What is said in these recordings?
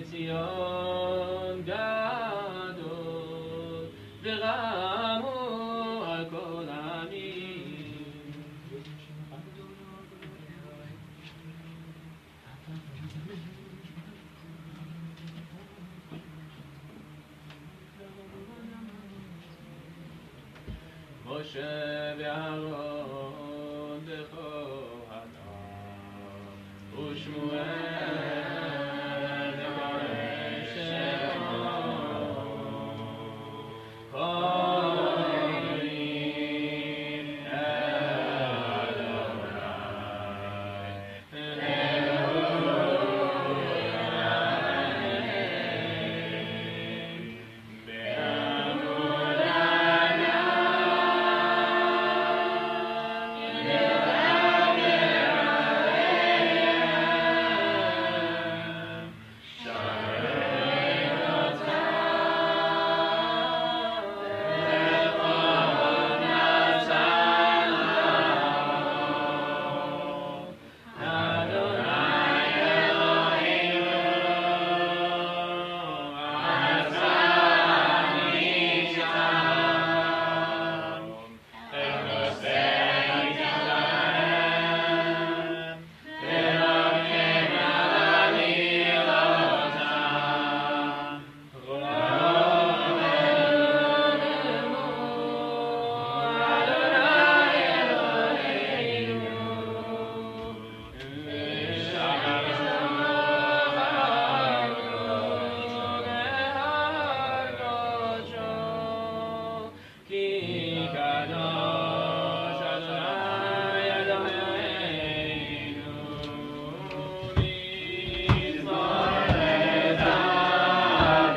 ציון גדול ורמו על כל העמים. משה ואהרון וכל הדם ושמואל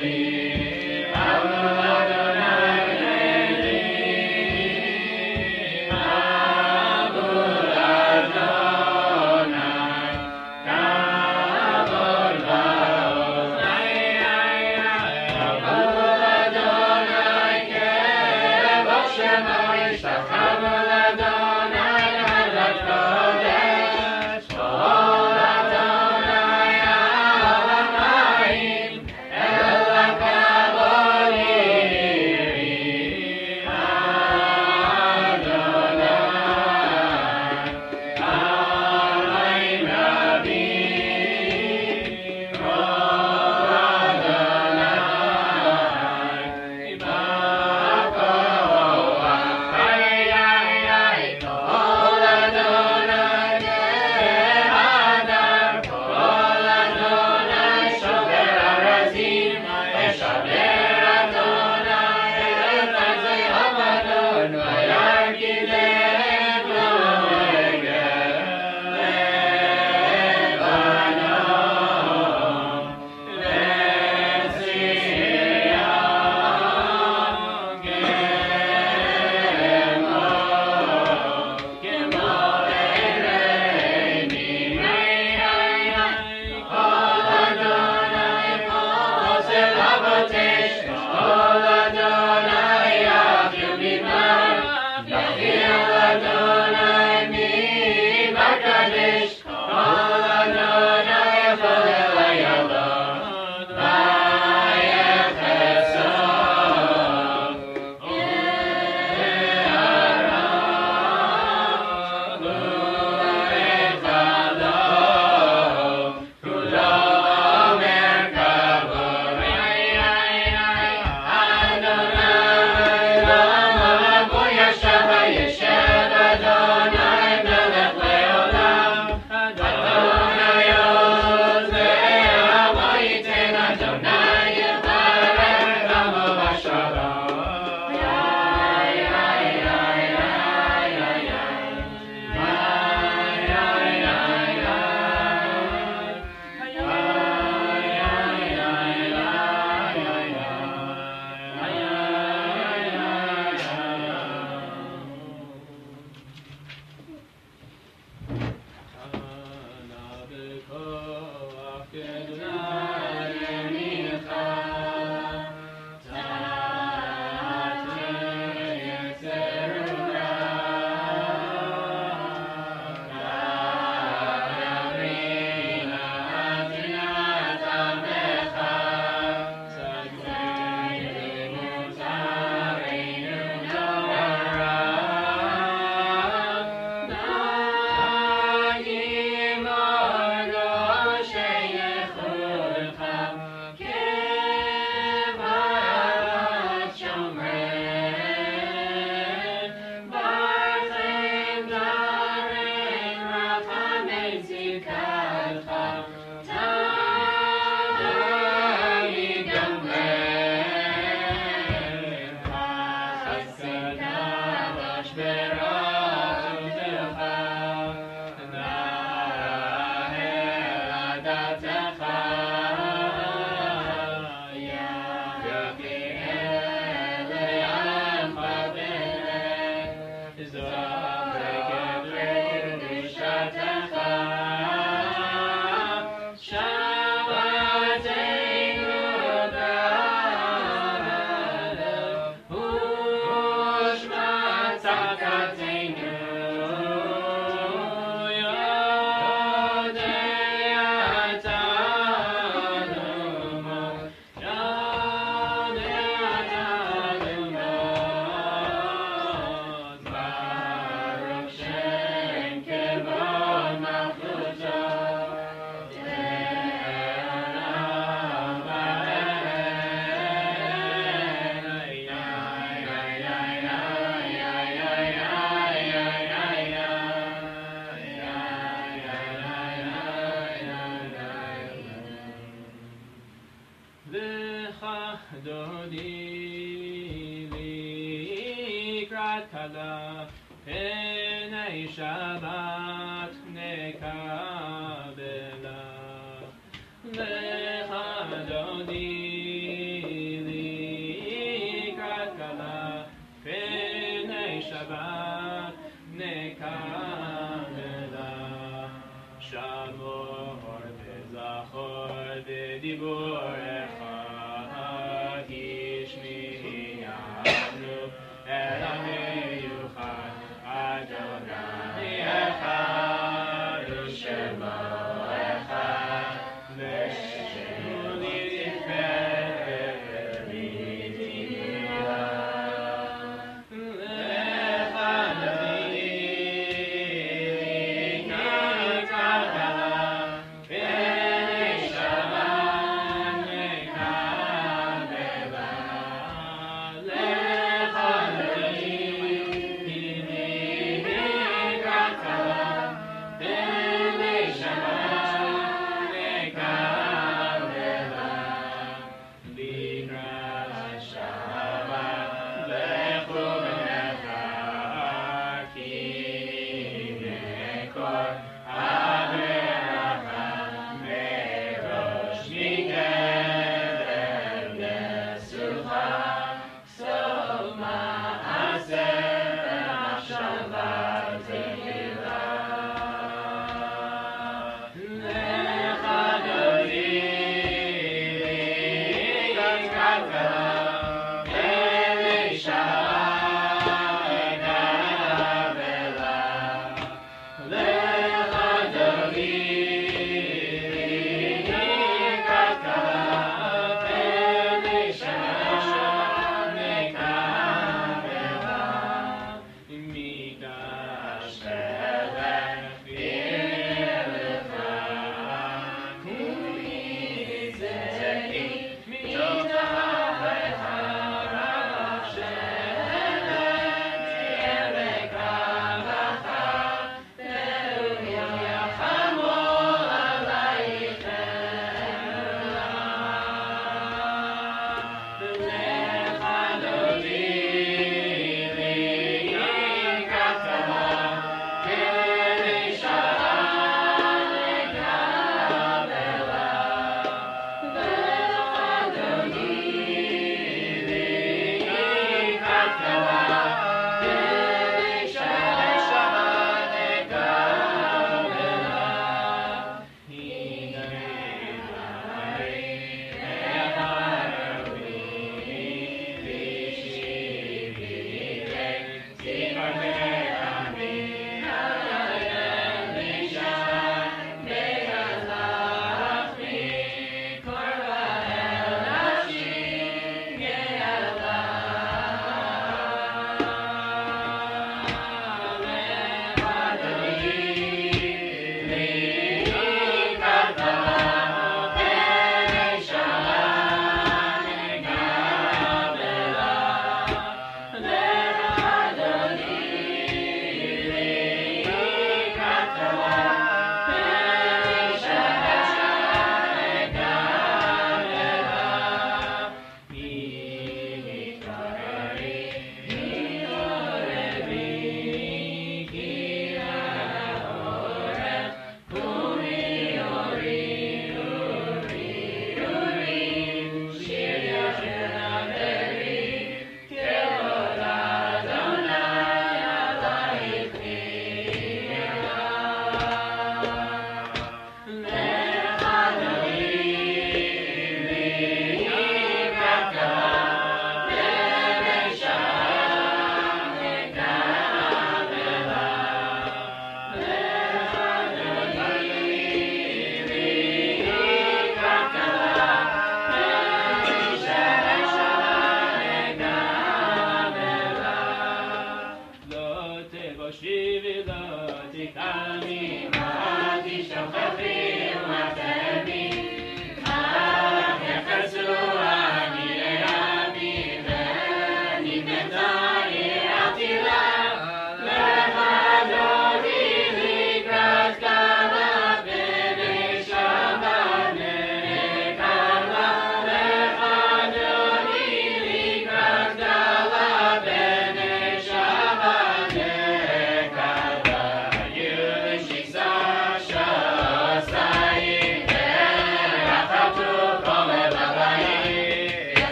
Amen.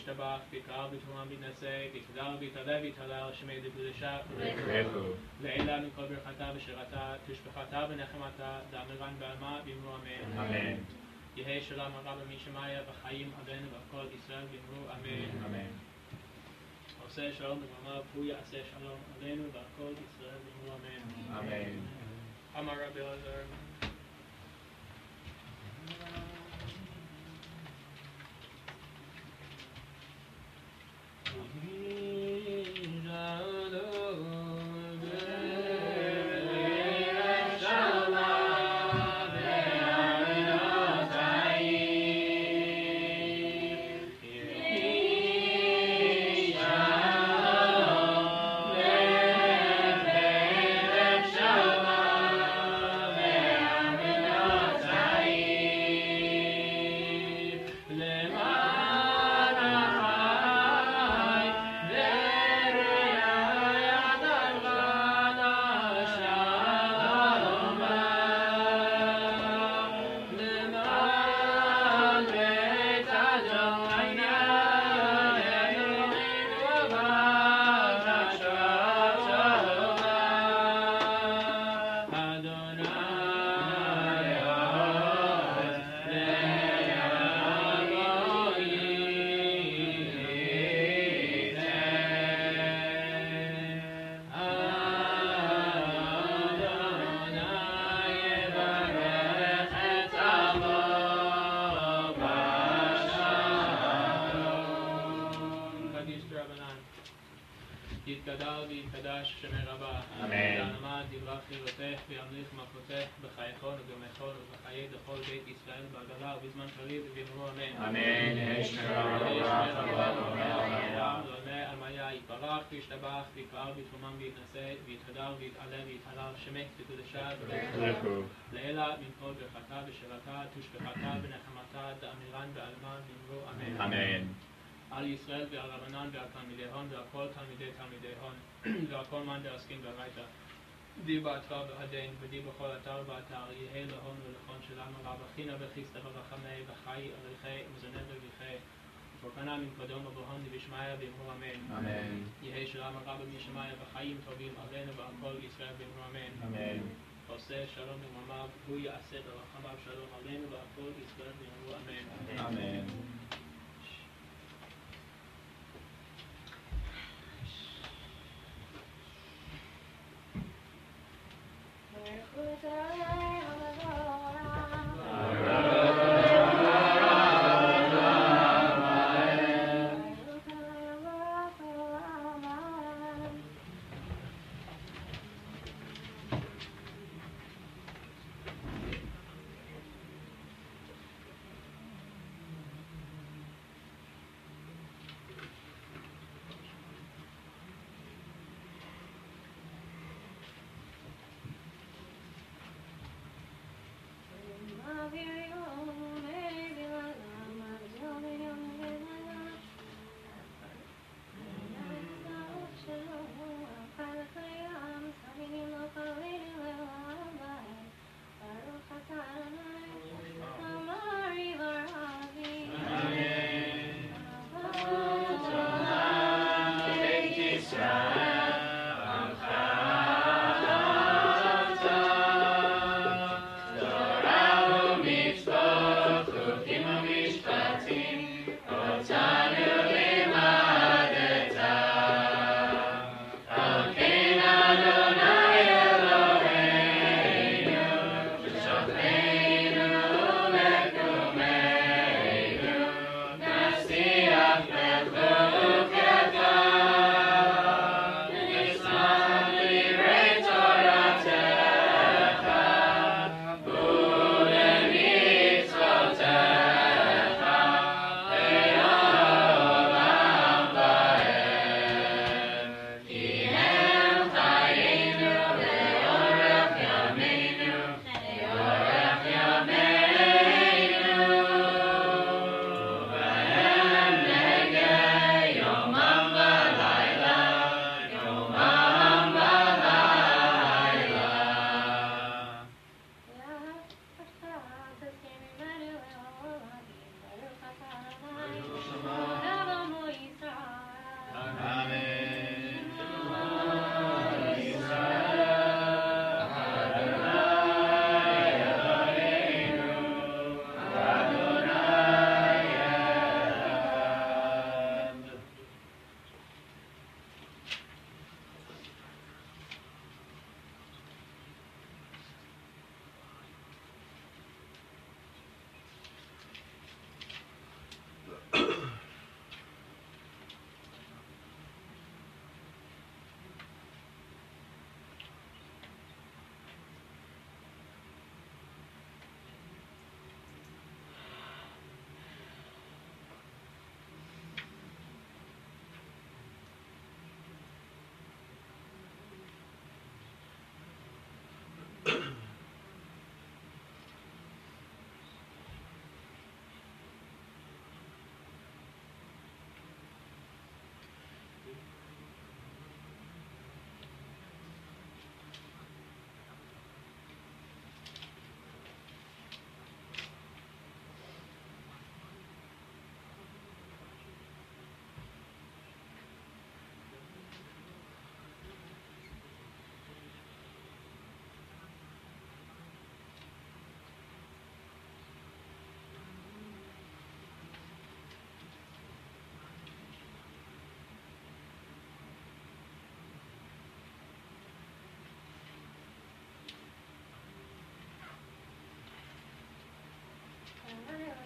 יתברך וישתבח ויקרא בתרומה מתנשא ויתהדר ויתעלה ויתהלל שמי דקדושה ברכו. לעילה מכל ברכתה ושירתה תשבחתה ונחמתה דאמרן בעלמה ואמרו אמן. אמן. יהי שלום הרבה משמיא וחיים עלינו ועל כל ישראל ואמרו אמן. אמן. עושה שלום במאמר הוא יעשה שלום עלינו ועל כל ישראל ואמרו אמן. אמן. אמר רבי אלעזר Mm-hmm. וישתבח ויקרא בתרומם ויתנשא ויתהדר ויתעלה ויתהלל שמך בקדושה ברכו. לעילה מכל ברכתה ושירתה תושבחתה ונחמתה דאמירן בעלמה ואמרו אמן. אמן. על ישראל ועל רבנן ועל תלמידי הון ועל כל תלמידי תלמידי הון ועל כל מאן דעסקין ברייתא. די באתר והדין ודי בכל אתר ואתר יהא להון ולכון שלנו רב אחינה וחיסתא ורחמי וחי עליכי ומזונה בביכי Potanamim Kadoma Bohon Vishmaya Bimhu Amen. Amen. Yehesh Rama Rabba Mishmaya Bahayim Tovim Alenu Ba'akol Yisrael Bimhu Amen. Amen. עושה שלום למאמיו, הוא יעשה ברחמיו שלום עלינו והכל ישראל בנו אמן. אמן. Thank you. Yeah.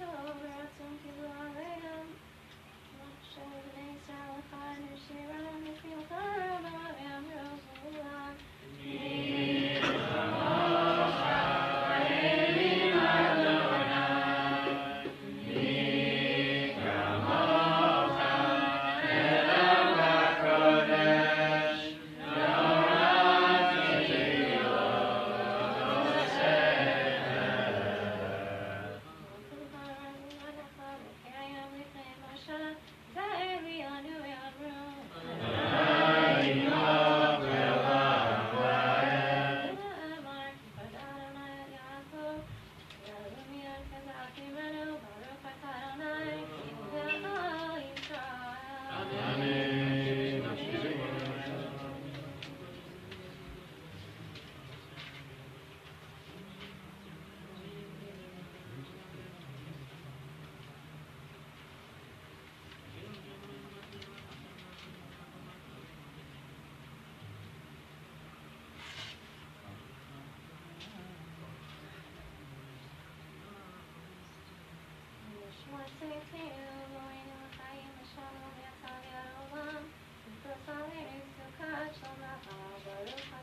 Yeah. Amen.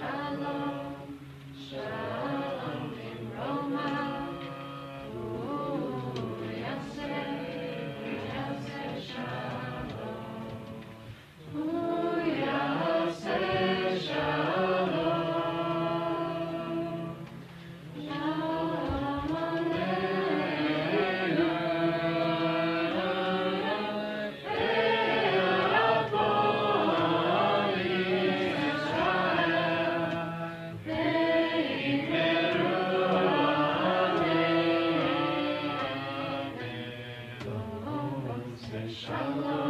Shalom. Shalom. Shalom.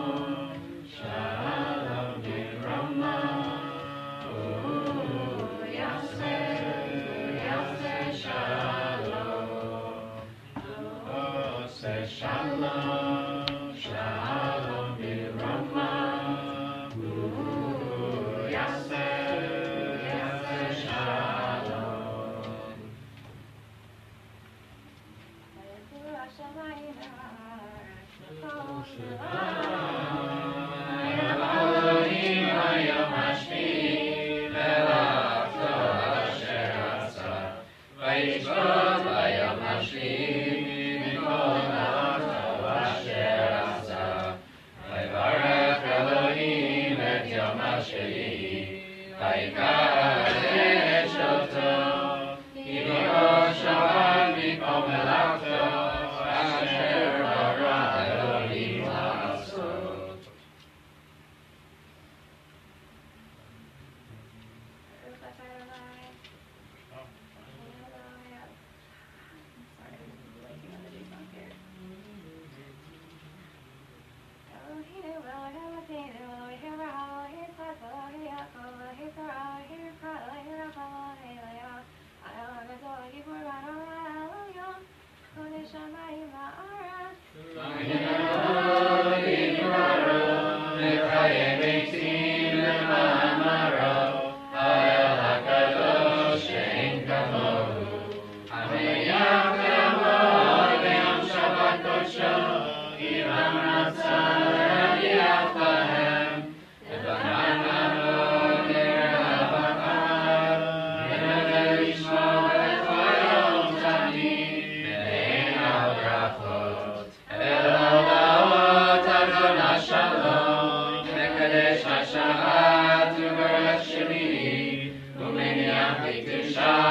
자.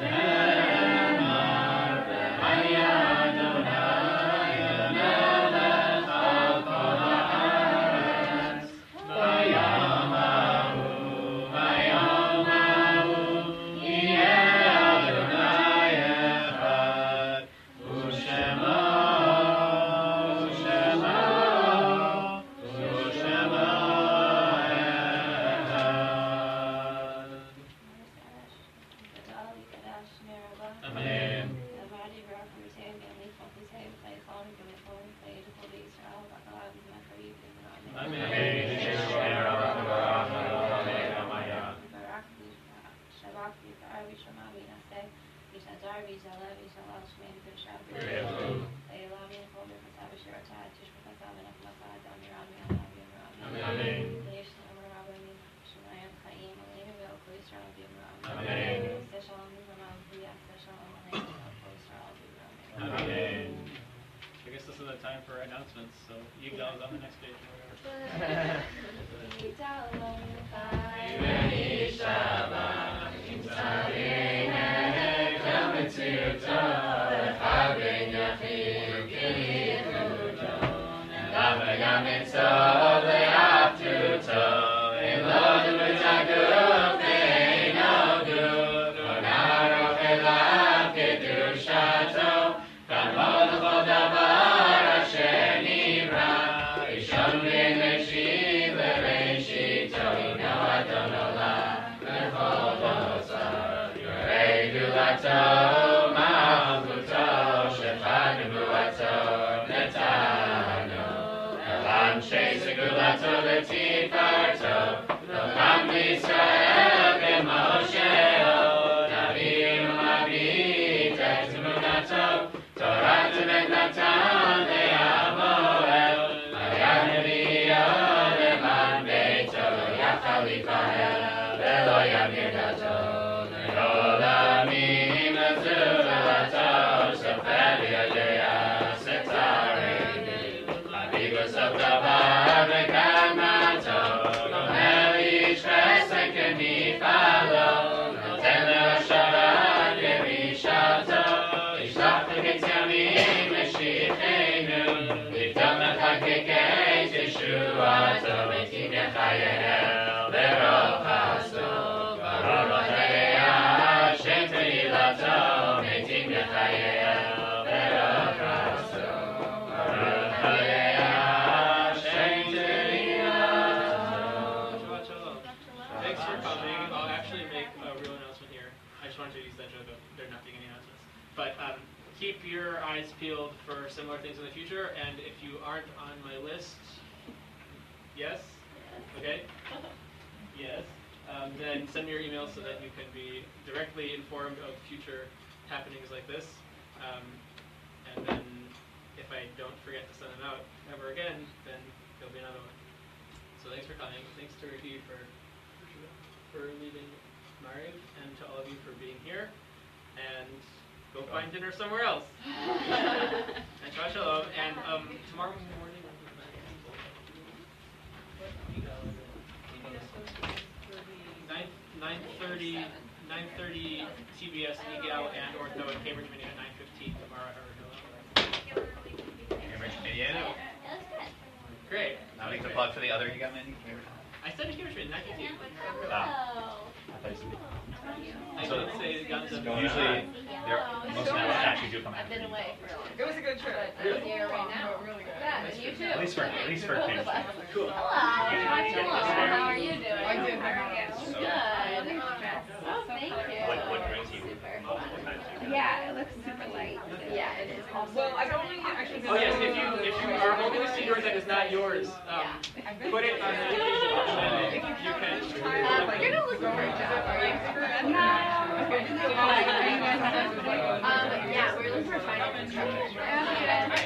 Yeah. you. But um, keep your eyes peeled for similar things in the future. And if you aren't on my list, yes? Okay? Yes. Um, then send me your email so that you can be directly informed of future happenings like this. Um, and then if I don't forget to send them out ever again, then there'll be another one. So thanks for coming. Thanks to Ricky for for leaving Maariv, and to all of you for being here. And go find dinner somewhere else. and Shabbat shalom. And um, tomorrow morning. Nine nine thirty nine thirty TBS Egal and Ortho at Cambridge Minyan at nine fifteen tomorrow at Harvard Hillel. Cambridge Indiana. Great. Now make the plug for the other you got many. I said Cambridge Minyan nine fifteen. Ah. I thought you said- I So- did say guns and Usually, they're, most of them actually do come I've after been me. away for a long It was a good trip. But I'm here right now. Really good. Yeah, and you too. At least for, at least for Both Cambridge. of us. Cool. Hello. Hello. How are you doing? I did. How are you? Good. Oh, thank you. What, what brings you Super. multiple times? a year? Yeah, it looks super light. Yeah, it is also. Well, I've only actually been. Oh yes, if you if you are holding a seat that is not yours, um, I've put it on the occasion, you can. Um, you're not looking for a job, are you? Um, yeah, we were looking for a finance instructor.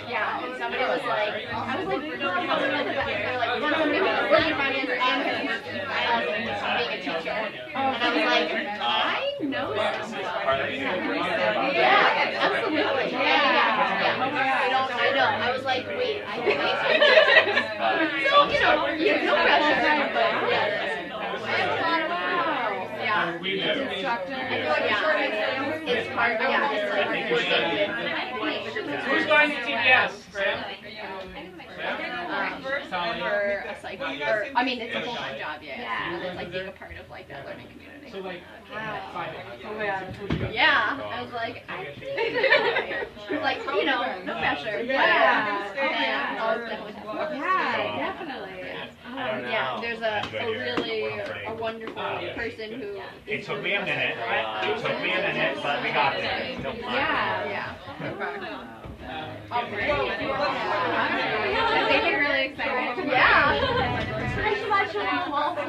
Yeah, and somebody was like, I was like, no, I'm not looking at. They're like, we want somebody who can study finance and being a teacher. And I was like, I know someone. Part of it. Yeah, absolutely. Yeah, yeah, yeah. Oh I don't, I know. I was like, wait, I can make So, you know, you have no pressure, but yeah. Yeah. We do. I feel yeah, it's hard. Yeah, Who's going to TBS? Sam? um, for a psych, or I mean, it's a full time job. Yeah, Yeah. It's like being a part of like that learning community. So like Wow. five. Yeah, I was like, I like you know, no pressure. Yeah. but, and I was definitely Yeah, definitely. I don't know. Yeah, there's a, I'm good a really We're afraid. a wonderful person who. It is took me a minute. frustrated. It took me a minute, but we got there. Yeah. Yeah. Um, I think you're really excited. Yeah. I should watch it also.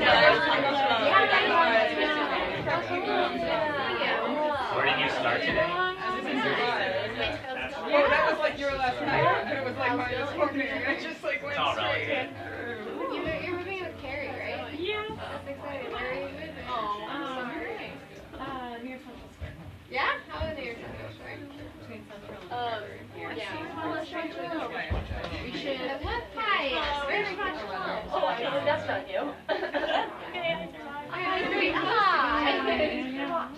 Yeah, Yeah, that was like your last night, but it was like mine this morning. I just like went straight. You're, you're moving with Carrie, right? Yeah. That's exciting. Where are you moving? Oh, sorry. Uh, near Central Square. Yeah? How is your Central Between Central and Um, River. yeah. Well, let's try to. Hi. Very much. Oh, I know that's not you. Hi. Great. Hi.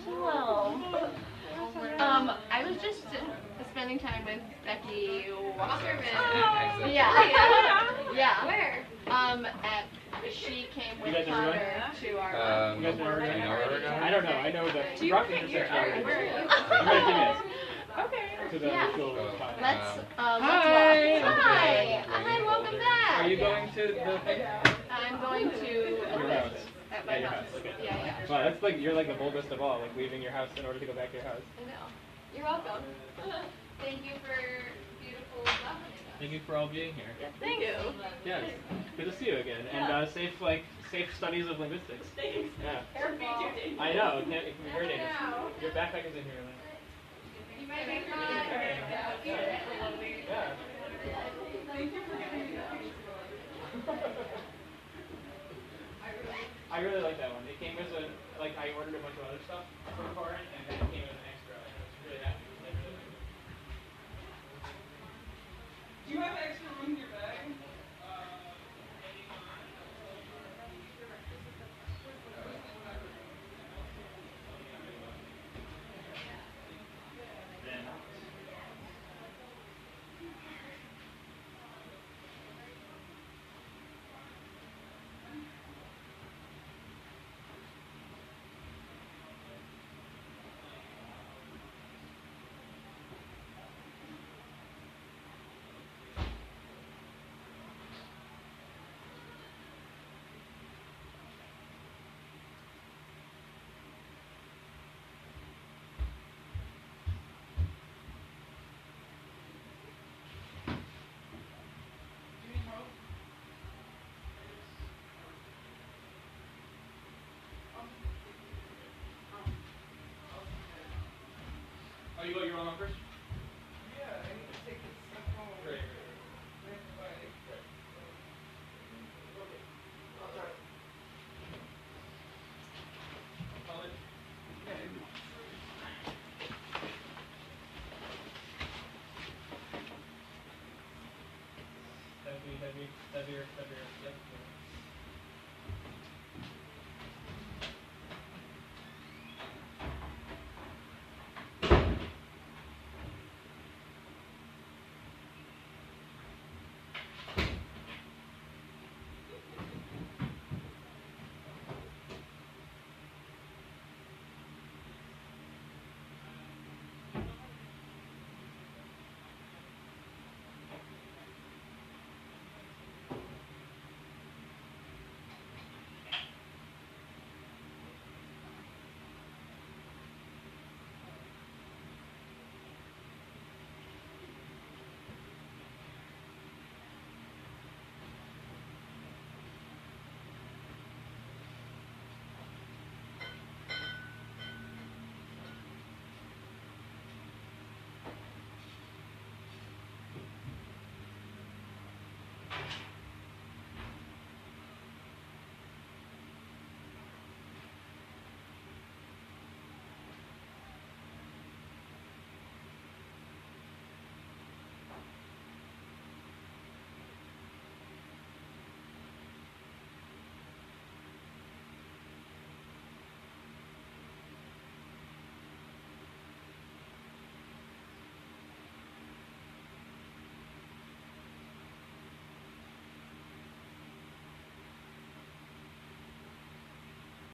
Hello. Um, I was just spending time with Becky Wasserman. Yeah. Yeah. Where? Um, at, she came with guys her? Connor to our. Um, You guys know her? do you know her? I don't know. I know the Do you rock think intersection. you're- area. where are you? Okay. Yeah. ritual time. Let's, Um, um, Hi. walk. Hi. Hi, welcome back. Are you going to the thing? I'm going to. Your house. At my At your house. house, okay. Yeah, yeah. Wow, that's like you're like the boldest of all, like leaving your house in order to go back to your house. I know. You're welcome. Thank you for beautiful stuff. Thank you for all being here. Thank you. Yes. Good to see you again. And uh, safe like safe studies of linguistics. Thanks. Yeah. Careful. I know. It, can, it can be very dangerous. Your backpack is in here. Lynn. You might make my. Yeah. I really like that one. It came as a like I ordered a bunch of other stuff for foreign and then it came as an extra and I was really happy it. Do you have extra room you got your own one first? Yeah, I need to take this stuff home. Great. Heavy, heavy, oh, heavier, heavier.